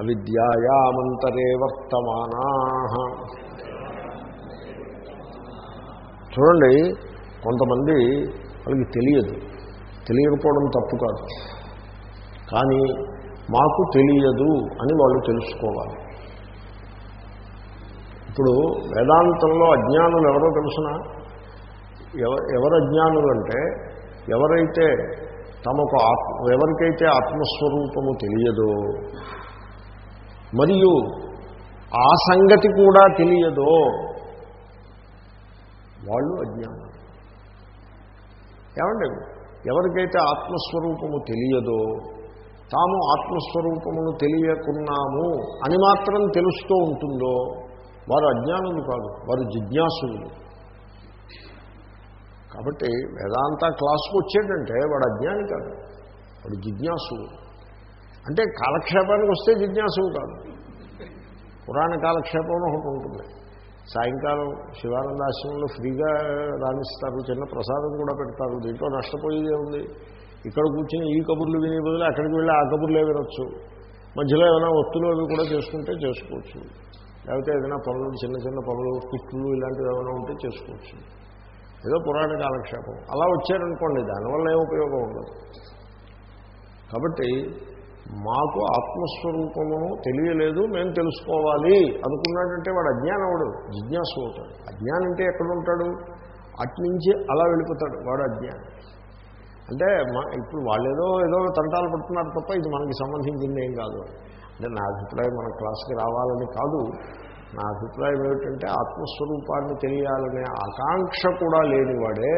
అవిద్యాయామంతరే వర్తమానా. చూడండి కొంతమంది వాళ్ళకి తెలియదు. తెలియకపోవడం తప్పు కాదు. కానీ మాకు తెలియదు అని వాళ్ళు తెలుసుకోవాలి. ఇప్పుడు వేదాంతంలో అజ్ఞానులు ఎవరో తెలుసిన? ఎవరు అజ్ఞానులు అంటే ఎవరైతే తమకు ఆత్మ ఎవరికైతే ఆత్మస్వరూపము తెలియదో మరియు ఆ సంగతి కూడా తెలియదో వాళ్ళు అజ్ఞానం. ఏమండి? ఎవరికైతే ఆత్మస్వరూపము తెలియదో తాము ఆత్మస్వరూపమును తెలియకున్నాము అని మాత్రం తెలుస్తూ ఉంటుందో వారు అజ్ఞానులు కాదు వారు జిజ్ఞాసులు. కాబట్టి వేదాంత క్లాసుకు వచ్చేటంటే వాడు అజ్ఞాని కాదు వాడు జిజ్ఞాసులు అంటే కాలక్షేపానికి వస్తే జిజ్ఞాసువు కాదు. పురాణ కాలక్షేపం ఒకటి ఉంటుంది. సాయంకాలం శివానందాశ్రమంలో ఫ్రీగా రాణిస్తారు చిన్న ప్రసాదం కూడా పెడతారు దీంట్లో నష్టపోయేదే ఉంది. ఇక్కడ కూర్చొని ఈ కబుర్లు వినే బదులు అక్కడికి వెళ్ళి ఆ కబుర్లే వినొచ్చు. మధ్యలో ఏమైనా ఒత్తులు అవి కూడా చేసుకుంటే చేసుకోవచ్చు. లేకపోతే ఏదైనా పనులు చిన్న చిన్న పనులు కుట్లు ఇలాంటివి ఏమైనా ఉంటే చేసుకోవచ్చు. ఏదో పురాణ కాలక్షేపం. అలా వచ్చారనుకోండి దానివల్ల ఏం ఉపయోగం ఉండదు. కాబట్టి మాకు ఆత్మస్వరూపమును తెలియలేదు మేము తెలుసుకోవాలి అనుకున్నాడంటే వాడు అజ్ఞానవుడు జిజ్ఞాసు అవుతాడు. అజ్ఞానం అంటే ఎక్కడ ఉంటాడు అట్నుంచి అలా వెళ్ళిపోతాడు వాడు అజ్ఞానం. అంటే మా ఇప్పుడు వాళ్ళు ఏదో ఏదో తంటాలు పడుతున్నారు తప్ప ఇది మనకి సంబంధించింది ఏం కాదు. అంటే నా అభిప్రాయం మన క్లాస్కి రావాలని కాదు. నా అభిప్రాయం ఏమిటంటే ఆత్మస్వరూపాన్ని తెలియాలనే ఆకాంక్ష కూడా లేనివాడే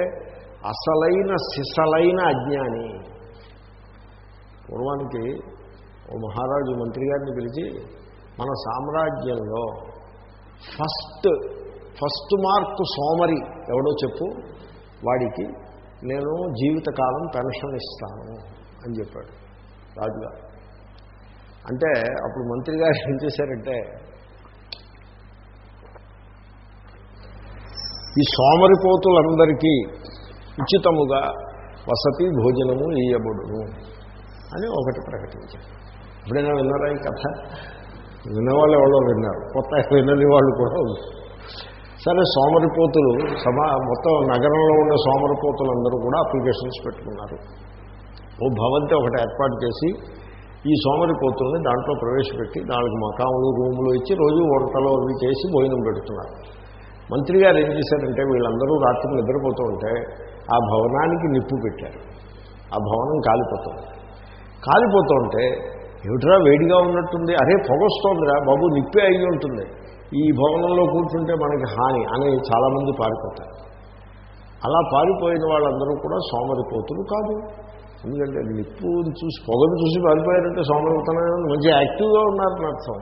అసలైన సిసలైన అజ్ఞాని. పూర్వానికి ఓ మహారాజు మంత్రి గారిని పిలిచి మన సామ్రాజ్యంలో ఫస్ట్ ఫస్ట్ మార్క్ సోమరి ఎవడో చెప్పు వాడికి నేను జీవితకాలం పెన్షన్ ఇస్తాను అని చెప్పాడు రాజుగారు. అంటే అప్పుడు మంత్రి గారు ఏం చేశారంటే ఈ సోమరిపోతులందరికీ ఉచితముగా వసతి భోజనము ఇయ్యబడును అని ఒకటి ప్రకటించారు. ఎప్పుడైనా విన్నారా ఈ కథ? విన్నవాళ్ళు ఎవరో విన్నారు. కొత్త వినని వాళ్ళు కూడా సరే సోమరిపోతులు సమా మొత్తం నగరంలో ఉండే సోమరిపోతులు అందరూ కూడా అప్లికేషన్స్ పెట్టుకున్నారు. ఓ భవంతి ఒకటి ఏర్పాటు చేసి ఈ సోమరిపోతుల్ని దాంట్లో ప్రవేశపెట్టి నాలుగు మకాములు రూములు ఇచ్చి రోజు వంటలో అవి చేసి భోజనం పెడుతున్నారు. మంత్రి గారు ఏం చేశారంటే వీళ్ళందరూ రాత్రి నిద్రపోతూ ఉంటే ఆ భవనానికి నిప్పు పెట్టారు. ఆ భవనం కాలిపోతుంది కాలిపోతూ ఉంటే ఏమిట్రా వేడిగా ఉన్నట్టుంది? అరే పొగొస్తోందిరా. బాబు నిప్పే అయి ఉంటుంది. ఈ భవనంలో కూర్చుంటే మనకి హాని అని చాలామంది పారిపోతారు. అలా పారిపోయిన వాళ్ళందరూ కూడా సోమరిపోతులు కాదు. ఎందుకంటే నిప్పుని చూసి పొగను చూసి పారిపోయారంటే సోమరిపోతున్నాయని మంచి యాక్టివ్గా ఉన్నారని అర్థం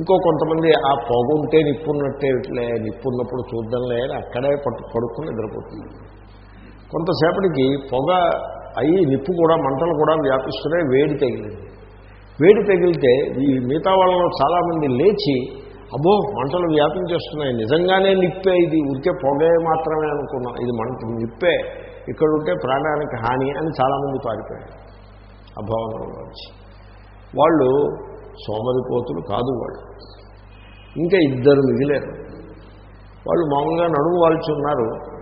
ఇంకో కొంతమంది ఆ పొగ ఉంటే నిప్పు ఉన్నట్టే ఇట్లే నిప్పు ఉన్నప్పుడు చూద్దాంలే అని అక్కడే పట్టు పడుకుని నిద్రపోతుంది కొంతసేపటికి పొగ అయ్యి నిప్పు కూడా మంటలు కూడా వ్యాపిస్తున్నాయి వేడి తగిలింది. వేడి తగిలితే ఈ మిగతా వాళ్ళలో చాలామంది లేచి అబ్బో మంటలు వ్యాపించేస్తున్నాయి. నిజంగానే నిప్పే ఇది. ఉరికే పొగే మాత్రమే అనుకున్నాం. ఇది మంట నిప్పే. ఇక్కడ ఉంటే ప్రాణానికి హాని అని చాలామంది పారిపోయారు. ఆ భవనంలోంచి వాళ్ళు సోమరిపోతులు కాదు వాళ్ళు. ఇంకా ఇద్దరు మిగిలేరు. వాళ్ళు మామూలుగా నడుము వాల్చి ఉన్నారు.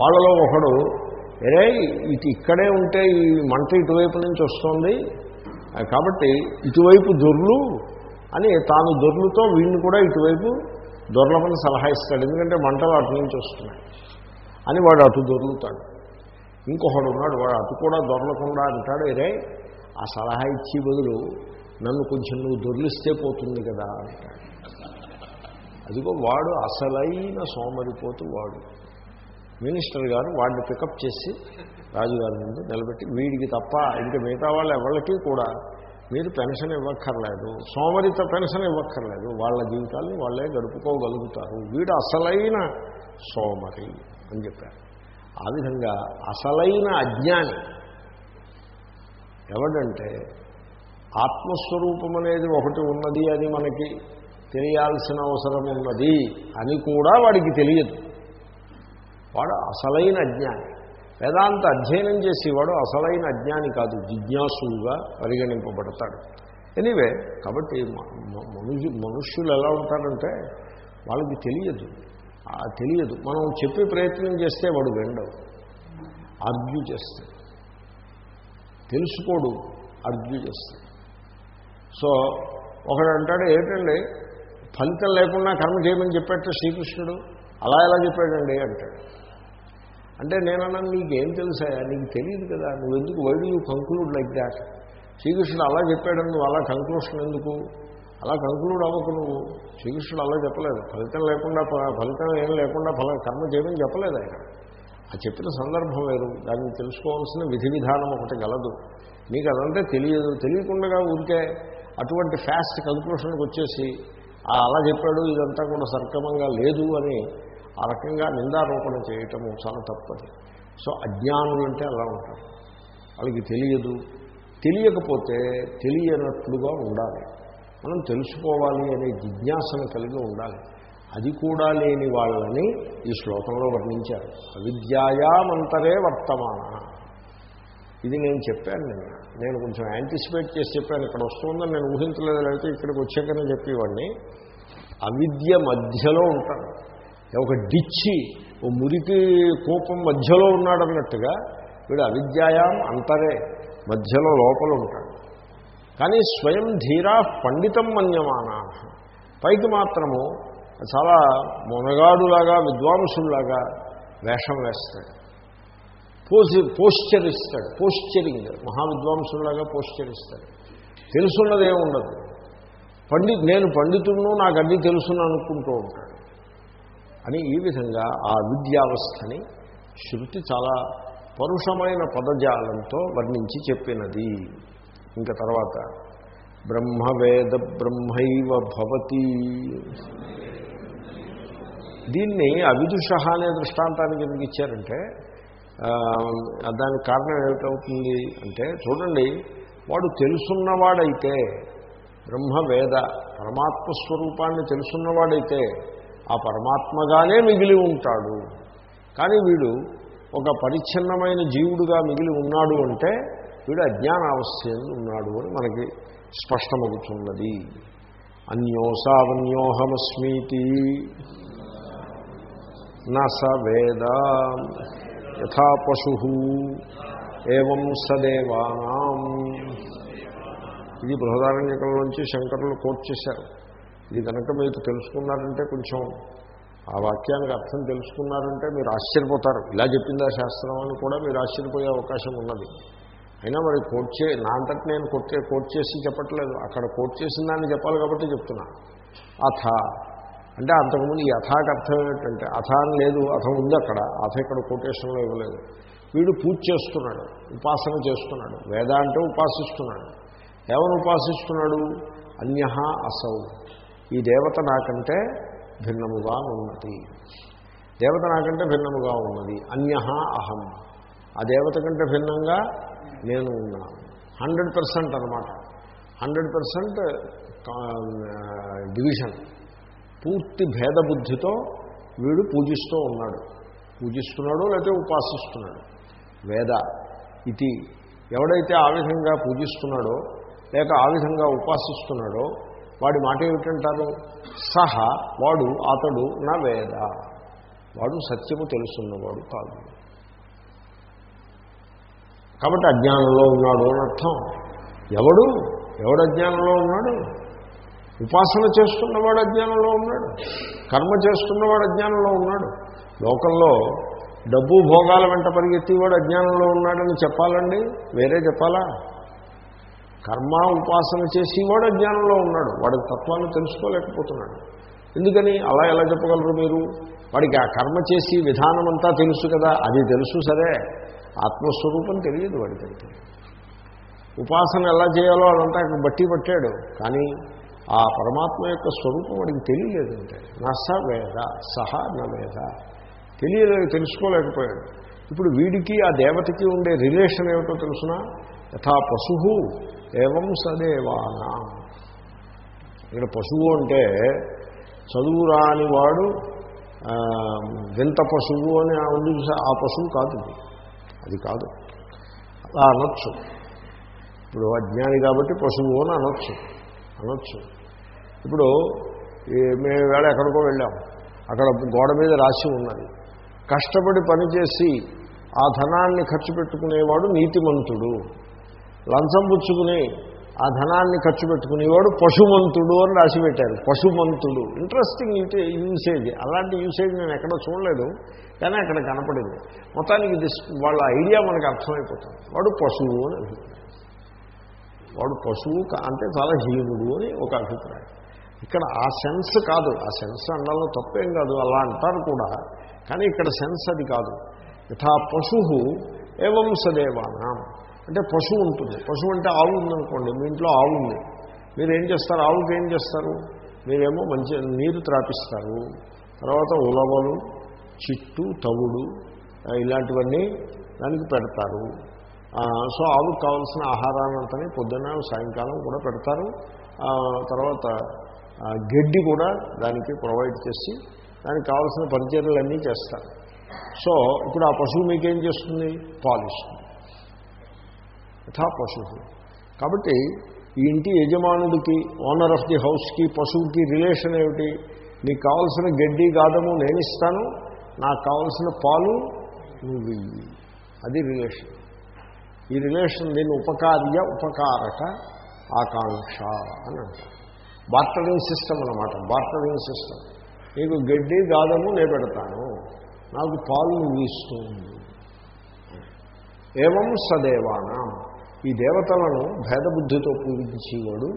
వాళ్ళలో ఒకడు ఎరే ఇటు ఇక్కడే ఉంటే ఈ మంట ఇటువైపు నుంచి వస్తుంది. కాబట్టి ఇటువైపు దొర్లు అని తాను దొర్లుతో వీడిని కూడా ఇటువైపు దొర్లమని సలహా ఇస్తాడు. ఎందుకంటే మంటలు అటు నుంచి వస్తున్నాయి అని వాడు అటు దొర్లుతాడు. ఇంకొకడు ఉన్నాడు వాడు అటు కూడా దొరలకుండా అంటాడు ఎరే ఆ సలహా ఇచ్చి బదులు నన్ను కొంచెం నువ్వు దొర్లిస్తే పోతుంది కదా అంటాడు. అదిగో వాడు అసలైన సోమరిపోతు వాడు. మినిస్టర్ గారు వాడిని పికప్ చేసి రాజుగారి ముందు నిలబెట్టి వీడికి తప్ప ఇంకా మిగతా వాళ్ళు ఎవరికి కూడా మీరు పెన్షన్ ఇవ్వక్కర్లేదు సోమరిత పెన్షన్ ఇవ్వక్కర్లేదు. వాళ్ళ జీవితాన్ని వాళ్ళే గడుపుకోగలుగుతారు. వీడు అసలైన సోమరి అని చెప్పారు. ఆ విధంగా అసలైన అజ్ఞాని ఎవడంటే ఆత్మస్వరూపం అనేది ఒకటి ఉన్నది అని మనకి తెలియాల్సిన అవసరం ఉన్నది అని కూడా వాడికి తెలియదు. వాడు అసలైన అజ్ఞాని. వేదాంత అధ్యయనం చేసేవాడు అసలైన అజ్ఞాని కాదు జిజ్ఞాసుగా పరిగణింపబడతాడు. ఎనీవే కాబట్టి మనుషు మనుష్యులు ఎలా ఉంటారంటే వాళ్ళకి తెలియదు. తెలియదు. మనం చెప్పే ప్రయత్నం చేస్తే వాడు వెండవు. ఆర్గ్యూ చేస్తాడు. తెలుసుకోడు ఆర్గ్యూ చేస్తాడు. సో ఒకడు అంటాడు ఏంటండి ఫలితం లేకుండా కర్మ చేయమని చెప్పాట శ్రీకృష్ణుడు? అలా ఎలా చెప్పాడండి? అంటాడు. అంటే నేనన్నా నీకేం తెలుసా? నీకు తెలియదు కదా. నువ్వు ఎందుకు why do you conclude like that శ్రీకృష్ణుడు అలా చెప్పాడని నువ్వు అలా కంక్లూషన్ ఎందుకు? అలా కంక్లూడ్ అవ్వకు నువ్వు. శ్రీకృష్ణుడు అలా చెప్పలేదు. ఫలితం లేకుండా ఫలితం ఏం లేకుండా ఫల కర్మ చేయమని చెప్పలేదు ఆయన. ఆ చెప్పిన సందర్భం వేరు. దాన్ని తెలుసుకోవాల్సిన విధి విధానం ఒకటి గలదు. మీకు అదంటే తెలియదు. తెలియకుండా ఊరికే అటువంటి ఫాస్ట్ కంక్లూషన్కి వచ్చేసి అలా చెప్పాడు ఇదంతా కూడా సక్రమంగా లేదు అని ఆ రకంగా నిందారోపణ చేయటము చాలా తప్పది. సో అజ్ఞానులు అంటే అలా ఉంటారు వాళ్ళకి తెలియదు. తెలియకపోతే తెలియనట్లుగా ఉండాలి. మనం తెలుసుకోవాలి అనే జిజ్ఞాసను కలిగి ఉండాలి. అది కూడా లేని వాళ్ళని ఈ శ్లోకంలో వర్ణించారు. అవిద్యాయామంతరే వర్తమాన. ఇది నేను చెప్పాను నేను నేను కొంచెం యాంటిసిపేట్ చేసి చెప్పాను. ఇక్కడ వస్తుందని నేను ఊహించలేదు. లేకపోతే ఇక్కడికి వచ్చాకనే చెప్పేవాడిని. అవిద్య మధ్యలో ఉంటాను ఒక డిచ్చి ఓ మురికి కోపం మధ్యలో ఉన్నాడన్నట్టుగా వీడు అవిద్యాయాం అంతరే మధ్యలో లోపల ఉంటాడు కానీ స్వయం ధీరా పండితం మన్యమాన. పైకి మాత్రము చాలా మొనగాడులాగా విద్వాంసుల్లాగా వేషం వేస్తాడు. పోసి పోస్చర్ ఇస్తాడు పోస్చరింగ్ మహావిద్వాంసులాగా పోస్చర్ ఇస్తాడు తెలుసున్నది పండి నేను పండితుడును నాకు అన్నీ తెలుసును అనుకుంటూ ఉంటాడు. అని ఈ విధంగా ఆ విద్యావస్థని శృతి చాలా పరుషమైన పదజాలంతో వర్ణించి చెప్పినది. ఇంకా తర్వాత బ్రహ్మవేద బ్రహ్మైవ భవతి. దీన్ని అవిదుష అనే దృష్టాంతానికి ఎందుకు ఇచ్చారంటే దానికి కారణం ఏమిటవుతుంది అంటే చూడండి వాడు తెలుసున్నవాడైతే బ్రహ్మవేద పరమాత్మ స్వరూపాన్ని తెలుసున్నవాడైతే ఆ పరమాత్మగానే మిగిలి ఉంటాడు. కానీ వీడు ఒక పరిచ్ఛిన్నమైన జీవుడుగా మిగిలి ఉన్నాడు అంటే వీడు అజ్ఞానావస్థయంలో ఉన్నాడు అని మనకి స్పష్టమవుతున్నది అన్యోసావన్యోహమస్మీతి. నస స వేద. యథా పశు. ఏం సదేవానాం. ఇది బృహదారణ్యకంలోంచి శంకరులు కోట్ చేశారు. ఇది కనుక మీరు తెలుసుకున్నారంటే కొంచెం ఆ వాక్యానికి అర్థం తెలుసుకున్నారంటే మీరు ఆశ్చర్యపోతారు. ఇలా చెప్పిందా శాస్త్రం అని కూడా మీరు ఆశ్చర్యపోయే అవకాశం ఉన్నది. అయినా మరి కోట్ చే నా అంతటి నేను కొట్టే కోట్ చేసి చెప్పట్లేదు. అక్కడ కోట్ చేసిన దాన్ని చెప్పాలి కాబట్టి చెప్తున్నా. అథ. అంటే అంతకుముందు ఈ అథాకి అర్థం ఏమిటంటే అథ అని లేదు అథ ఉంది అక్కడ. అథ ఇక్కడ కొటేషన్లో ఇవ్వలేదు. వీడు పూజ చేస్తున్నాడు ఉపాసన చేస్తున్నాడు. వేద అంటే ఉపాసిస్తున్నాడు. ఎవరు ఉపాసిస్తున్నాడు? అన్య అసౌ. ఈ దేవత నాకంటే భిన్నముగా ఉన్నది. దేవత నాకంటే భిన్నముగా ఉన్నది. అన్య అహం. ఆ దేవత కంటే భిన్నంగా నేను ఉన్నాను. హండ్రెడ్ పర్సెంట్ అనమాట హండ్రెడ్ పర్సెంట్ డివిజన్. పూర్తి భేదబుద్ధితో వీడు పూజిస్తూ ఉన్నాడు. పూజిస్తున్నాడు లేకపోతే ఉపాసిస్తున్నాడు. వేద ఇది ఎవడైతే ఆ విధంగా పూజిస్తున్నాడో లేక ఆ విధంగా ఉపాసిస్తున్నాడో వాడి మాట ఏమిటంటారు? సహ వాడు అతడు నా వేద. వాడు సత్యము తెలుసున్నవాడు కాదు. కాబట్టి అజ్ఞానంలో ఉన్నాడు అని అర్థం. ఎవడు? ఎవడు అజ్ఞానంలో ఉన్నాడు? ఉపాసన చేస్తున్నవాడు అజ్ఞానంలో ఉన్నాడు. కర్మ చేస్తున్నవాడు అజ్ఞానంలో ఉన్నాడు. లోకంలో డబ్బు భోగాల వెంట పరిగెత్తి వాడు అజ్ఞానంలో ఉన్నాడని చెప్పాలండి? వేరే చెప్పాలా? కర్మ ఉపాసన చేసి వాడు అజ్ఞానంలో ఉన్నాడు. వాడి తత్వాన్ని తెలుసుకోలేకపోతున్నాడు. ఎందుకని? అలా ఎలా చెప్పగలరు మీరు? వాడికి ఆ కర్మ చేసి విధానం అంతా తెలుసు కదా అది తెలుసు సరే. ఆత్మస్వరూపం తెలియదు వాడికైతే ఉపాసన ఎలా చేయాలో అదంతా బట్టి పట్టాడు. కానీ ఆ పరమాత్మ యొక్క స్వరూపం వాడికి తెలియలేదంటే నా స వేద సహా నా వేద. తెలియలేదు తెలుసుకోలేకపోయాడు. ఇప్పుడు వీడికి ఆ దేవతకి ఉండే రిలేషన్ ఏమిటో తెలుసునా? యథా పశు ఏవం సదేవానా? ఇక్కడ పశువు అంటే చదువు రాని వాడు వింత పశువు అని ఆ ఉంది ఆ పశువు కాదు అది కాదు. అలా అనొచ్చు. ఇప్పుడు అజ్ఞాని కాబట్టి పశువు అని అనొచ్చు. అనొచ్చు. ఇప్పుడు మేము వేళ ఎక్కడికో వెళ్ళాం. అక్కడ గోడ మీద రాసి ఉన్నది. కష్టపడి పనిచేసి ఆ ధనాన్ని ఖర్చు పెట్టుకునేవాడు నీతిమంతుడు. లంచం పుచ్చుకుని ఆ ధనాన్ని ఖర్చు పెట్టుకునేవాడు పశుమంతుడు అని రాసి పెట్టారు పశుమంతుడు ఇంట్రెస్టింగ్ యూసేజ్ అలాంటి యూసేజ్ నేను ఎక్కడ చూడలేదు కానీ అక్కడ కనపడింది. మొత్తానికి దిస్ వాళ్ళ ఐడియా మనకు అర్థమైపోతుంది. వాడు పశువు అని అభిప్రాయం. వాడు పశువు కా- అంటే చాలా హీనుడు అని ఒక అభిప్రాయం. ఇక్కడ ఆ సెన్స్ కాదు. ఆ సెన్స్ అన్నాలో తప్పేం కాదు. అలా అంటారు కూడా కానీ ఇక్కడ సెన్స్ అది కాదు. యథా పశు ఏవం సదేవానం. అంటే పశువు ఉంటుంది. పశువు అంటే ఆవు ఉందనుకోండి మీ ఇంట్లో ఆవు ఉంది. మీరు ఏం చేస్తారు? ఆవుకి ఏం చేస్తారు? మీరేమో మంచి నీరు త్రాపిస్తారు. తర్వాత ఉలవలు చిట్టు తవుడు ఇలాంటివన్నీ దానికి పెడతారు. సో ఆవుకు కావాల్సిన ఆహారాన్ని అంతని పొద్దున్న సాయంకాలం కూడా పెడతారు. తర్వాత గడ్డి కూడా దానికి ప్రొవైడ్ చేసి దానికి కావాల్సిన పరిచర్యలన్నీ చేస్తారు. సో ఇప్పుడు ఆ పశువు మీకేం చేస్తుంది? పాలిస్తుంది. యథా పశువు కాబట్టి ఈ ఇంటి యజమానుడికి ఓనర్ ఆఫ్ ది హౌస్కి పశువుకి రిలేషన్ ఏమిటి? నీకు కావాల్సిన గడ్డి గాదము నేను ఇస్తాను నాకు కావాల్సిన పాలు నువ్వు ఇయ్యి. అది రిలేషన్. ఈ రిలేషన్ దీన్ని ఉపకార్య ఉపకారక ఆకాంక్ష అని అంటారు. బార్టరింగ్ సిస్టమ్ అనమాట బార్టరింగ్ సిస్టమ్. నీకు గడ్డి గాదము నేను పెడతాను. నాకు పాలు నువ్వు ఇస్తుంది ఏమం సదేవానా. ఈ దేవతలను భేదబుద్ధితో పూజించేవాడు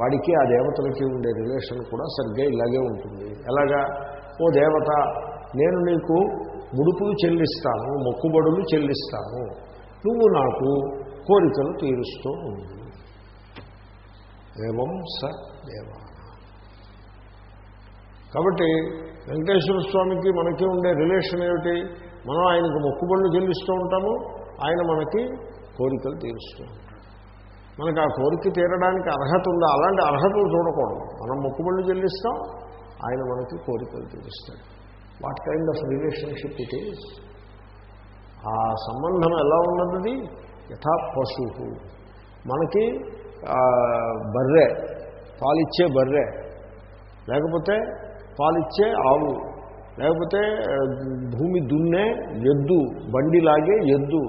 వాడికి ఆ దేవతలకి ఉండే రిలేషన్ కూడా సరిగ్గా ఇలాగే ఉంటుంది. ఎలాగా? ఓ దేవత నేను నీకు ముడుపులు చెల్లిస్తాను మొక్కుబడులు చెల్లిస్తాను. నువ్వు నాకు కోరికలు తీరుస్తూ ఉంది ఏవం స దేవ కాబట్టి వెంకటేశ్వర స్వామికి మనకి ఉండే రిలేషన్ ఏమిటి? మనం ఆయనకు మొక్కుబడులు చెల్లిస్తూ ఉంటాము ఆయన మనకి కోరికలు తీరుస్తూ మనకు ఆ కోరిక తీరడానికి అర్హత ఉందా? అలాంటి అర్హతలు చూడకూడదు. మనం మొక్కుబళ్ళు చెల్లిస్తాం ఆయన మనకి కోరికలు తీరుస్తాడు. What kind of relationship it is ఆ సంబంధం ఎలా ఉన్నది? యథా పశువు. మనకి బర్రె పాలిచ్చే బర్రె. లేకపోతే పాలిచ్చే ఆవు. లేకపోతే భూమి దున్నే ఎద్దు బండి లాగే ఎద్దు.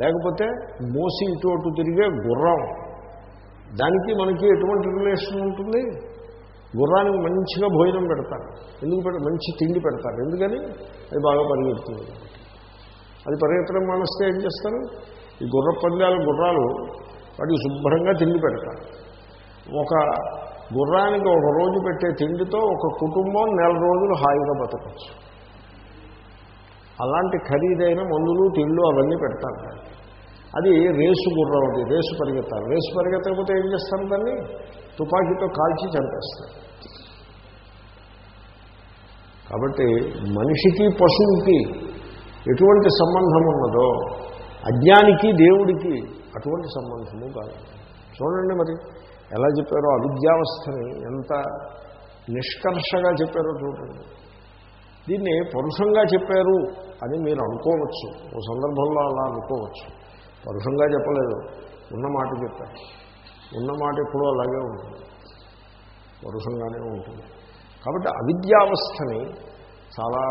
లేకపోతే మోసి ఇటు అటు తిరిగే గుర్రం. దానికి మనకి ఎటువంటి రిలేషన్ ఉంటుంది? గుర్రానికి మంచిగా భోజనం పెడతారు. ఎందుకు పెడ మంచి తిండి పెడతారు. ఎందుకని? అది బాగా పరిగెడుతుంది. అది పరిగెత్తడం మానేస్తే ఏం చేస్తారు? ఈ గుర్ర పందాలు గుర్రాలు వాటికి శుభ్రంగా తిండి పెడతారు. ఒక గుర్రానికి ఒక రోజు పెట్టే తిండితో ఒక కుటుంబం నెల రోజులు హాయిగా బతకచ్చు అలాంటి ఖరీదైన మందులు తిండ్లు అవన్నీ పెడతారు. అది రేసు గుర్రం అది రేసు పరిగెత్తాలి. రేసు పరిగెత్తకపోతే ఏం చేస్తారు దాన్ని? తుపాకీతో కాల్చి చంపేస్తారు. కాబట్టి మనిషికి పశువుకి ఎటువంటి సంబంధం ఉన్నదో అజ్ఞానికి దేవుడికి అటువంటి సంబంధము కాదు. చూడండి మరి ఎలా చెప్పారో అవిద్యావస్థని ఎంత నిష్కర్షగా చెప్పారో చూడండి. దీన్ని పరుషంగా చెప్పారు అని మీరు అనుకోవచ్చు. ఓ సందర్భంలో అలా అనుకోవచ్చు. పరుషంగా చెప్పలేదు. ఉన్న మాట చెప్పారు. ఉన్న మాట ఎప్పుడూ అలాగే ఉంటుంది. పరుషంగానే ఉంటుంది. కాబట్టి అవిద్యావస్థని చాలా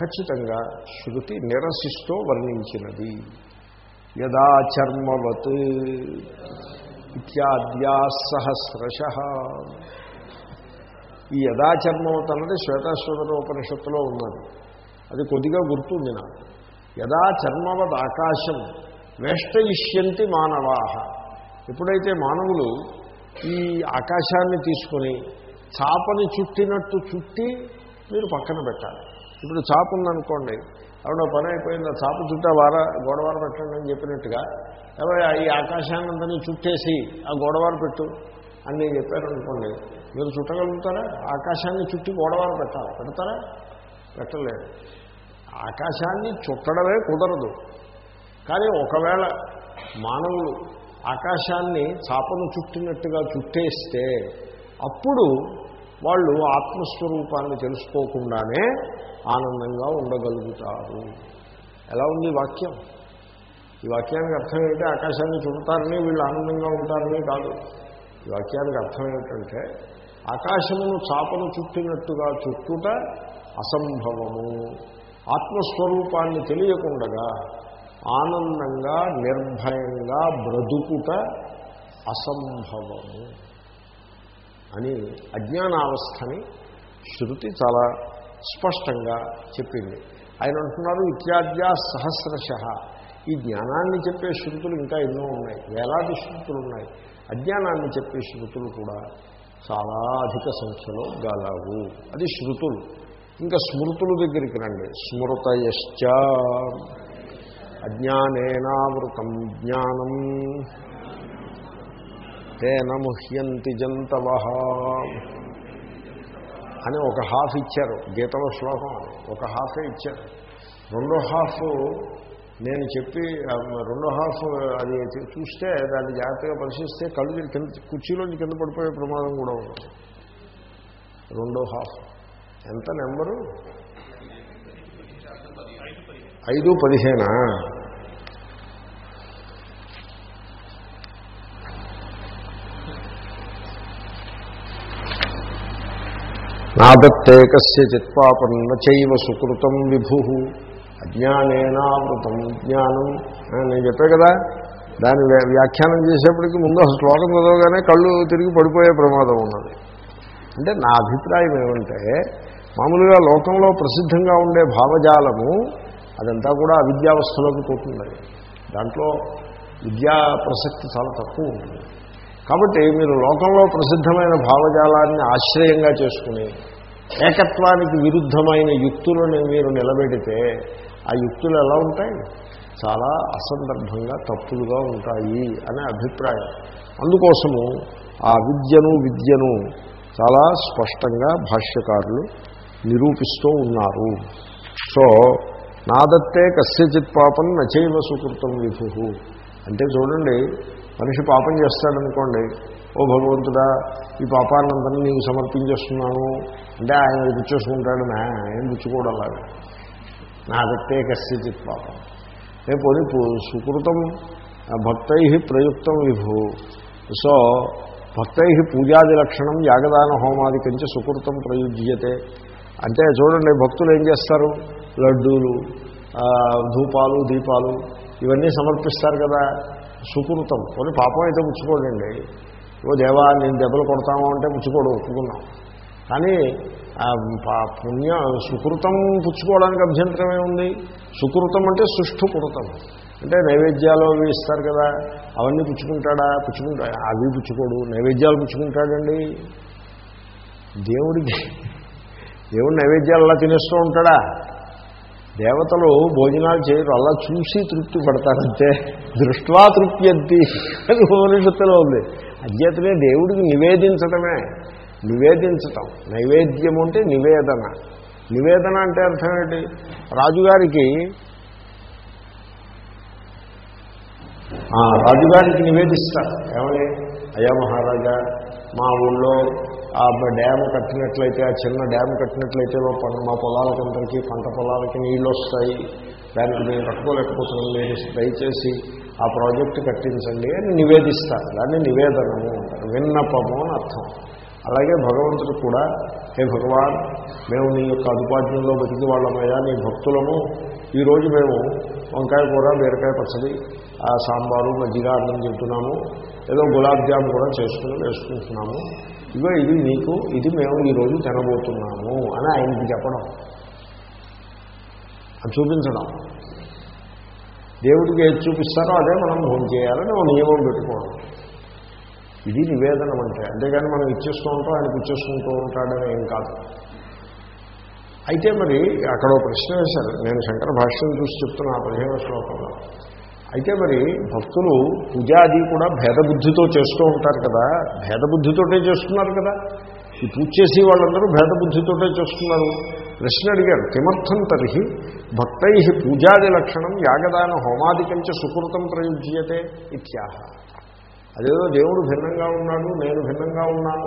ఖచ్చితంగా శృతి నిరసిస్తూ వర్ణించినది. యదా చర్మవత్ ఇత్యాద్యా సహస్రశ ఈ యథాచర్మవత అన్నది శ్వేతాశ్వర ఉపనిషత్తులో ఉన్నది. అది కొద్దిగా గుర్తుంది నాకు. యదా చర్మవద్ ఆకాశం వేష్టయిష్యంతి మానవాహ ఎప్పుడైతే మానవులు ఈ ఆకాశాన్ని తీసుకొని చాపని చుట్టినట్టు చుట్టి మీరు పక్కన పెట్టాలి. ఇప్పుడు చాప ఉందనుకోండి ఎవడో పని అయిపోయింది ఆ చాప చుట్టా వార గోడవార పెట్టండి అని చెప్పినట్టుగా ఎవరో ఈ ఆకాశాన్ని అంతని చుట్టేసి ఆ గోడవార పెట్టు అని నేను చెప్పారనుకోండి మీరు చుట్టగలుగుతారా? ఆకాశాన్ని చుట్టి గోడవారు పెట్టాలి? పెడతారా? పెట్టలేదు. ఆకాశాన్ని చుట్టడమే కుదరదు. కానీ ఒకవేళ మానవులు ఆకాశాన్ని చాపను చుట్టినట్టుగా చుట్టేస్తే అప్పుడు వాళ్ళు ఆత్మస్వరూపాన్ని తెలుసుకోకుండానే ఆనందంగా ఉండగలుగుతారు. ఎలా ఉంది వాక్యం? ఈ వాక్యానికి అర్థం ఏంటంటే ఆకాశాన్ని చుడతారని వీళ్ళు ఆనందంగా ఉంటారని కాదు. ఈ వాక్యానికి అర్థం ఏమిటంటే ఆకాశమును చాపను చుట్టినట్టుగా చుట్టుట అసంభవము. ఆత్మస్వరూపాన్ని తెలియకుండగా ఆనందంగా నిర్భయంగా బ్రతుకుట అసంభవము. అని అజ్ఞానావస్థని శృతి చాలా స్పష్టంగా చెప్పింది. ఆయన అంటున్నారు ఇత్యాద్యా సహస్రశ. ఈ జ్ఞానాన్ని చెప్పే శృతులు ఇంకా ఎన్నో ఉన్నాయి. వేలాది శృతులు ఉన్నాయి. అజ్ఞానాన్ని చెప్పే శృతులు కూడా చాలా అధిక సంఖ్యలో గలవు. అది శృతులు. ఇంకా స్మృతుల దగ్గరికి రండి. స్మృతయశ్చ. అజ్ఞానేనావృతం జ్ఞానం. తేన ముహ్యంతి జంతవ. అని ఒక హాఫ్ ఇచ్చారు. గీతలో శ్లోకం. ఒక హాఫే ఇచ్చారు. రెండో హాఫ్ నేను చెప్పి రెండో హాఫ్ అది చూస్తే దాన్ని జాగ్రత్తగా పరిశీలిస్తే కళ్ళు కింద కుర్చీలోంచి కింద పడిపోయే ప్రమాదం కూడా ఉంది. రెండో హాఫ్. ఎంత నెంబరు? ఐదు పదిహేనా? నాదత్తేకస్య చిత్పాపన్న చైవ సుకృతం విభు. అజ్ఞానేనావృతం జ్ఞానం. నేను చెప్పే కదా దాన్ని వ్యాఖ్యానం చేసేప్పటికీ ముందు ఆ శ్లోకం చదవగానే కళ్ళు తిరిగి పడిపోయే ప్రమాదం ఉన్నది. అంటే నా అభిప్రాయం ఏమంటే మామూలుగా లోకంలో ప్రసిద్ధంగా ఉండే భావజాలము అదంతా కూడా అవిద్యావస్థలోకి పోతుంది. దాంట్లో విద్యా ప్రసక్తి చాలా తక్కువ ఉంటుంది. కాబట్టి మీరు లోకంలో ప్రసిద్ధమైన భావజాలాన్ని ఆశ్రయంగా చేసుకుని ఏకత్వానికి విరుద్ధమైన యుక్తులను మీరు నిలబెడితే ఆ యుక్తులు ఎలా ఉంటాయి? చాలా అసందర్భంగా తప్పులుగా ఉంటాయి అనే అభిప్రాయం. అందుకోసము ఆ విద్యను విద్యను చాలా స్పష్టంగా భాష్యకారులు నిరూపిస్తూ ఉన్నారు. సో నాదత్తే కస్యచిత్ పాపం నచైవ సుకృతం విభు అంటే చూడండి మనిషి పాపం చేస్తాడనుకోండి ఓ భగవంతుడా ఈ పాపాన్నంతని నీకు సమర్పించేస్తున్నాను అంటే ఆయన అది పుచ్చేసుకుంటాడని ఆయన పుచ్చుకోవడం అలాగే. నాదత్తే కస్యచిత్ పాపం. రేపు పోనీ సుకృతం భక్తై ప్రయుక్తం విభు. సో భక్తై పూజాది లక్షణం యాగదాన హోమాది కంచి సుకృతం ప్రయుజ్యతే. అంటే చూడండి భక్తులు ఏం చేస్తారు? లడ్డూలు ధూపాలు దీపాలు ఇవన్నీ సమర్పిస్తారు కదా. సుకృతం. కొన్ని పాపం అయితే ముచ్చుకోడండి. ఓ దేవా నేను దెబ్బలు కొడతాము అంటే ముచ్చుకోడు ఒప్పుకున్నాం. కానీ పుణ్య సుకృతం పుచ్చుకోవడానికి అభ్యంతరమే ఉంది. సుకృతం అంటే సుష్ఠు కృతం. అంటే నైవేద్యాలు అవి ఇస్తారు కదా అవన్నీ పుచ్చుకుంటాడా? పుచ్చుకుంటా అవి పుచ్చుకోడు. నైవేద్యాలు పుచ్చుకుంటాడండి? దేవుడికి దేవుడు నైవేద్యాలు అలా తినేస్తూ ఉంటాడా? దేవతలు భోజనాలు చేయరు. అలా చూసి తృప్తి పడతారంటే దృష్ట్వా తృప్తి అని ఉపనిషత్తులో ఉంది. అధ్యతనే దేవుడికి నివేదించడమే నివేదించటం. నైవేద్యం అంటే నివేదన. నివేదన అంటే అర్థం ఏంటి? రాజుగారికి రాజుగారికి నివేదిస్తారు. ఏమని? అయ్యా మహారాజా మా ఊళ్ళో ఆ డ్యామ్ కట్టినట్లయితే ఆ చిన్న డ్యామ్ కట్టినట్లయితే మా ప- మా పొలాలకందరికీ పంట పొలాలకి నీళ్ళు వస్తాయి దానికి మేము కట్టుకోలేకపోతున్నాం. మీరు దయచేసి ఆ ప్రాజెక్టు కట్టించండి అని నివేదిస్తారు. దాన్ని నివేదనము అంటారు. విన్నపము అని అర్థం. అలాగే భగవంతుడు కూడా హే భగవాన్ మేము నీ యొక్క అదుపాజ్యంలో బతికి వాళ్ళమయ్యా నీ భక్తులము. ఈరోజు మేము వంకాయ కూర బీరకాయ పచ్చడి ఆ సాంబారు మజ్జిగ అన్నం తింటున్నాము. ఏదో గులాబ్ జామ్ కూడా చేసుకుని వేసుకుంటున్నాము. ఇగో ఇది నీకు ఇది మేము ఈరోజు తినబోతున్నాము అని ఆయనకి చెప్పడం. అది చూపించడం. దేవుడికి ఏది చూపిస్తారో అదే మనం భోజనం చేయాలని ఒక నియమం పెట్టుకోవడం. ఇది నివేదనం అంటే అంతేగాని మనం ఇచ్చేస్తూ ఉంటాం ఆయనకు ఇచ్చేసుకుంటూ ఉంటాడని ఏం కాదు. అయితే మరి అక్కడ ఒక ప్రశ్న వేశారు. నేను శంకర భాష్యం చూసి చెప్తున్నా ఆ పదిహేను శ్లోకంలో. అయితే మరి భక్తులు పూజాది కూడా భేదబుద్ధితో చేస్తూ ఉంటారు కదా. భేదబుద్ధితోటే చేస్తున్నారు కదా. ఈ పూజ చేసి వాళ్ళందరూ భేదబుద్ధితోటే చేస్తున్నారు. ప్రశ్న అడిగారు కిమర్థం తర్హి భక్తై పూజాది లక్షణం యాగదాన హోమాదికంచ సుకృతం ప్రయుజ్యతే ఇత్యాహ. అదేదో దేవుడు భిన్నంగా ఉన్నాడు నేను భిన్నంగా ఉన్నాను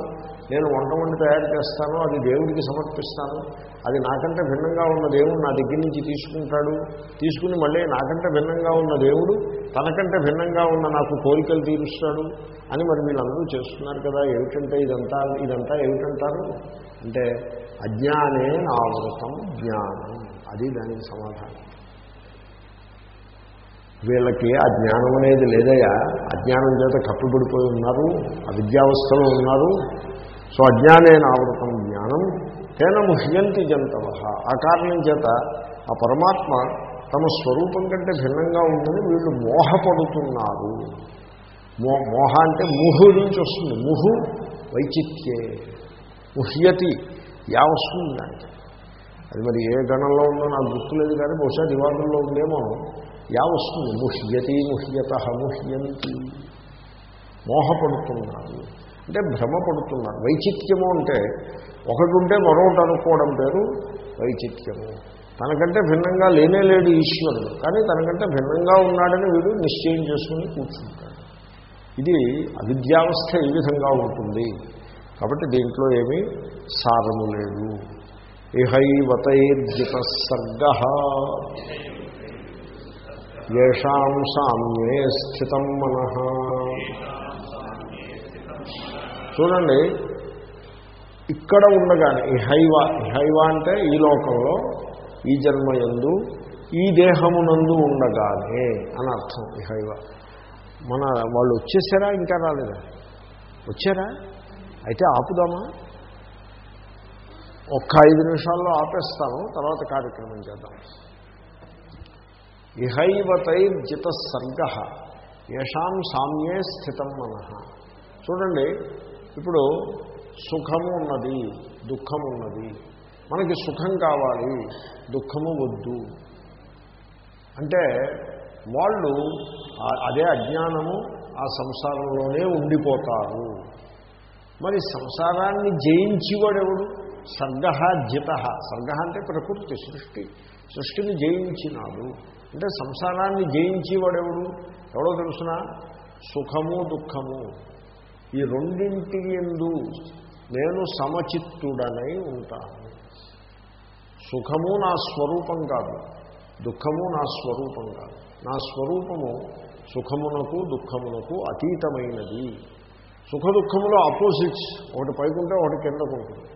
నేను వంట వండి తయారు చేస్తాను అది దేవుడికి సమర్పిస్తాను అది నాకంటే భిన్నంగా ఉన్న దేవుడు నా దగ్గర నుంచి తీసుకుంటాడు తీసుకుని మళ్ళీ నాకంటే భిన్నంగా ఉన్న దేవుడు తనకంటే భిన్నంగా ఉన్న నాకు కోరికలు తీరుస్తాడు అని మరి వీళ్ళందరూ చేస్తున్నారు కదా ఏమిటంటే ఇదంతా ఇదంతా ఏమిటంటారు? అంటే అజ్ఞానే ఆవృతం జ్ఞానం అది దానికి సమాధానం. వీళ్ళకి ఆ జ్ఞానం అనేది లేదయా అజ్ఞానం చేత కప్పిపడిపోయి ఉన్నారు అవిద్యావస్థలో ఉన్నారు. సో అజ్ఞానేన ఆవృతం జ్ఞానం తేన ముహ్యంతి జంతవ. ఆ కారణం చేత ఆ పరమాత్మ తమ స్వరూపం కంటే భిన్నంగా ఉందని వీళ్ళు మోహపడుతున్నారు. మో మోహ అంటే ముహు నుంచి వస్తుంది. ముహు వైచిత్యే ముహ్యతి యా వస్తుంది దానికి. అది మరి ఏ గణంలో ఉందో నాకు గుర్తులేదు కానీ బహుశా దివాదుల్లో ఉందేమో. యా వస్తుంది ముహ్యతి ముహ్యత ముహ్యంతి. మోహపడుతున్నారు అంటే భ్రమపడుతున్నారు వైచిత్యము అంటే ఒకటుంటే మరొకటి అనుకోవడం పేరు వైచిత్యము. తనకంటే భిన్నంగా లేనే లేడు ఈశ్వరుడు. కానీ తనకంటే భిన్నంగా ఉన్నాడని వీడు నిశ్చయం చేసుకుని కూర్చుంటాడు. ఇది అవిద్యావస్థ ఈ విధంగా ఉంటుంది. కాబట్టి దీంట్లో ఏమీ సారము లేదు. ఇహైవతైర్జిత సర్గ. ఏషాం సామ్యే స్థితం మన చూడండి ఇక్కడ ఉండగానే ఈ హైవ హైవ అంటే ఈ లోకంలో ఈ జన్మయందు ఈ దేహమునందు ఉండగానే అని అర్థం ఈ హైవ. మన వాళ్ళు వచ్చేసారా ఇంకా రాలేదా? వచ్చారా? అయితే ఆపుదామా? ఒక్క ఐదు నిమిషాల్లో ఆపేస్తాను తర్వాత కార్యక్రమం చేద్దాం. ఇహైవతైర్జిత సర్గ యషాం సామ్యే స్థితం మన. చూడండి ఇప్పుడు సుఖము ఉన్నది దుఃఖము ఉన్నది. మనకి సుఖం కావాలి దుఃఖము వద్దు. అంటే వాళ్ళు అదే అజ్ఞానము ఆ సంసారంలోనే ఉండిపోతారు. మరి సంసారాన్ని జయించేవాడెవడు? సర్గ జిత. సర్గ అంటే ప్రకృతి సృష్టి. సృష్టిని జయించినాడు. అంటే సంసారాన్ని జయించేవాడెవడు ఎవడో తెలుసిన? సుఖము దుఃఖము. ఈ రెండింటి ఎందు నేను సమచిత్తుడనై ఉంటాను. సుఖము నా స్వరూపం కాదు. దుఃఖము నా స్వరూపం కాదు. నా స్వరూపము సుఖమునకు దుఃఖమునకు అతీతమైనది. సుఖ దుఃఖములో ఆపోజిట్స్ ఒకటి పైకుంటే ఒకటి కిందకు ఉంటుంది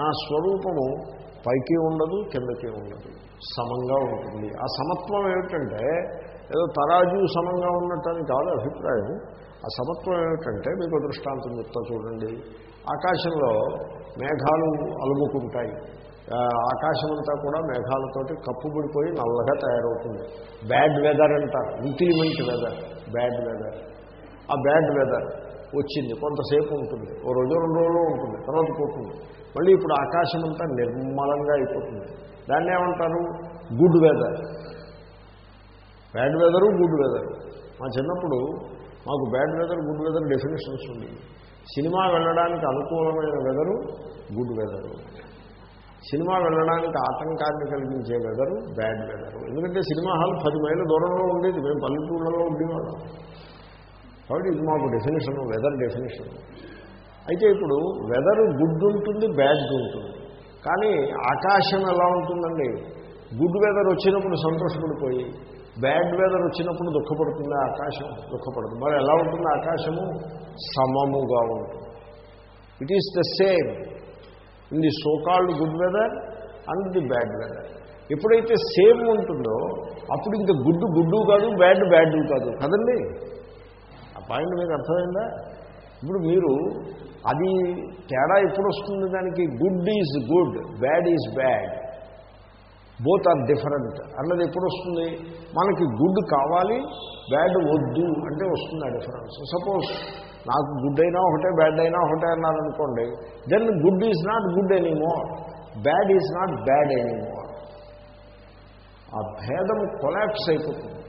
నా స్వరూపము పైకి ఉండదు కిందకి ఉండదు. సమంగా ఉంటుంది. ఆ సమత్వం ఏమిటంటే ఏదో తరాజు సమంగా ఉన్నట్టని కాదు అభిప్రాయం. ఆ సమత్వం ఏమిటంటే మీకు దృష్టాంతం చెప్తా చూడండి. ఆకాశంలో మేఘాలు అలుముకుంటాయి. ఆకాశమంతా కూడా మేఘాలతోటి కప్పుబడిపోయి నల్లగా తయారవుతుంది. బ్యాడ్ వెదర్ అంటారు. Increment weather. Bad weather. ఆ బ్యాడ్ వెదర్ వచ్చింది. కొంతసేపు ఉంటుంది. ఓ రోజు రెండు రోజులు ఉంటుంది. తర్వాత పోతుంది. మళ్ళీ ఇప్పుడు ఆకాశం అంతా నిర్మలంగా అయిపోతుంది. దాన్ని ఏమంటారు? Good weather bad weather good weather మా చిన్నప్పుడు మాకు bad weather good weather definitions ఉంది. సినిమా వెళ్ళడానికి అనుకూలమైన వెదరు గుడ్ వెదరు సినిమా వెళ్ళడానికి ఆటంకాన్ని కలిగించే వెదరు బ్యాడ్ వెదరు ఎందుకంటే సినిమా హాల్ పది మైళ్ళ దూరంలో ఉండేది. మేము పల్లెటూళ్ళలో ఉండేవాళ్ళం. కాబట్టి ఇది మాకు డెఫినేషన్ వెదర్ డెఫినేషన్ అయితే ఇప్పుడు వెదర్ గుడ్ ఉంటుంది బ్యాడ్ ఉంటుంది. కానీ ఆకాశం ఎలా ఉంటుందండి? గుడ్ వెదర్ వచ్చినప్పుడు సంతోషపడిపోయి బ్యాడ్ వెదర్ వచ్చినప్పుడు దుఃఖపడుతుంది? ఆకాశం దుఃఖపడుతుంది మరి ఎలా ఉంటుంది ఆకాశము? సమముగా ఉంటుంది. It is the same in the so called good weather and the bad weather ఎప్పుడైతే సేమ్ ఉంటుందో అప్పుడు ఇంకా గుడ్డు గుడ్డు కాదు బ్యాడ్ బ్యాడ్ కాదు. కదండి? ఆ పాయింట్ మీకు అర్థమైందా? ఇప్పుడు మీరు అది తేడా ఎప్పుడు వస్తుంది దానికి? Good is good bad is bad both are different అన్నది ఎప్పుడు వస్తుంది మనకి గుడ్ కావాలి బ్యాడ్ వద్దు అంటే వస్తుంది ఆ డిఫరెన్స్ సపోజ్ నాకు గుడ్ అయినా ఒకటే బ్యాడ్ అయినా ఒకటే అన్నారనుకోండి then good is not good anymore bad is not bad anymore ఆ భేదం కొలాప్స్ అయిపోతుంది.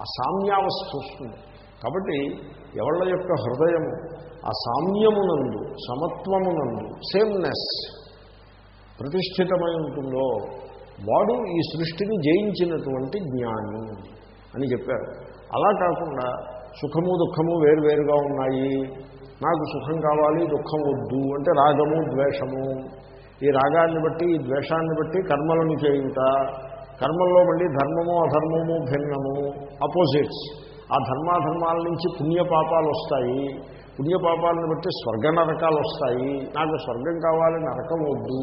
ఆ సామ్యావస్థ వస్తుంది. కాబట్టి ఎవళ్ళ యొక్క హృదయము? ఆ సామ్యమునందు సమత్వమునందు సేమ్నెస్ ప్రతిష్ఠితమై ఉంటుందో వాడు ఈ సృష్టిని జయించినటువంటి జ్ఞాని అని చెప్పారు. అలా కాకుండా సుఖము దుఃఖము వేరువేరుగా ఉన్నాయి. నాకు సుఖం కావాలి దుఃఖం వద్దు అంటే రాగము ద్వేషము. ఈ రాగాన్ని బట్టి ఈ ద్వేషాన్ని బట్టి కర్మలను చేయుట. కర్మల్లో మళ్ళీ ధర్మము అధర్మము భిన్నము అపోజిట్స్ ఆ ధర్మాధర్మాల నుంచి పుణ్యపాపాలు వస్తాయి. పుణ్యపాపాలను బట్టి స్వర్గ నరకాలు వస్తాయి. నాకు స్వర్గం కావాలి నరకం వద్దు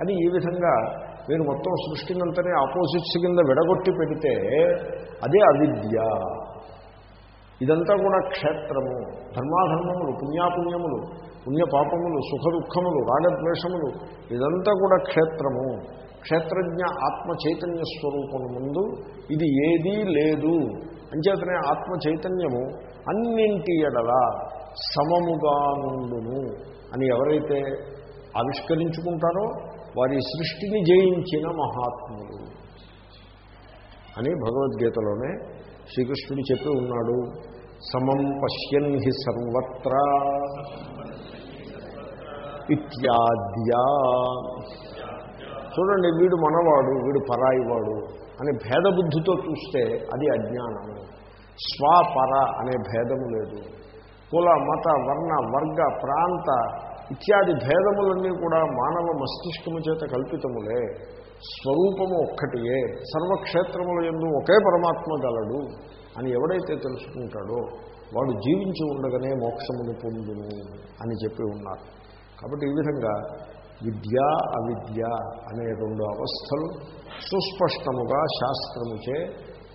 అని ఈ విధంగా మీరు మొత్తం సృష్టినంతనే ఆపోజిట్స్ కింద విడగొట్టి పెడితే అదే అవిద్య. ఇదంతా కూడా క్షేత్రము. ధర్మాధర్మములు పుణ్యాపుణ్యములు పుణ్యపాపములు సుఖ దుఃఖములు రాగద్వేషములు ఇదంతా కూడా క్షేత్రము. క్షేత్రజ్ఞ ఆత్మ చైతన్య స్వరూపము ముందు ఇది ఏదీ లేదు. అంచేతనే ఆత్మ చైతన్యము అన్నింటి ఎడల సమముగా నుండును అని ఎవరైతే ఆవిష్కరించుకుంటారో వారి సృష్టిని జయించిన మహాత్ములు అని భగవద్గీతలోనే శ్రీకృష్ణుడు చెప్పి ఉన్నాడు. సమం పశ్యన్ హి సర్వత్రా ఇత్యాద్యా. చూడండి వీడు మనవాడు వీడు పరాయివాడు. అనే భేదబుద్ధితో చూస్తే అది అజ్ఞానము స్వాపర అనే భేదము లేదు. కుల మత వర్ణ వర్గ ప్రాంత ఇత్యాది భేదములన్నీ కూడా మానవ మస్తిష్కము చేత కల్పితములే. స్వరూపము ఒక్కటియే. సర్వక్షేత్రముల ఎందు ఒకే పరమాత్మ గలడు అని ఎవడైతే తెలుసుకుంటాడో వాడు జీవించి ఉండగానే మోక్షమును పొందును అని చెప్పి ఉన్నారు. కాబట్టి ఈ విధంగా విద్య అవిద్య అనే రెండు అవస్థలు సుస్పష్టముగా శాస్త్రముచే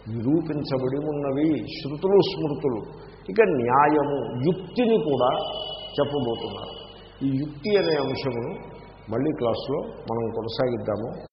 నిరూపించబడి ఉన్నవి శృతులు స్మృతులు. ఇక న్యాయము యుక్తిని కూడా చెప్పబోతున్నారు. ఈ యుక్తి అనే అంశమును మళ్ళీ క్లాసులో మనం కొనసాగిద్దాము.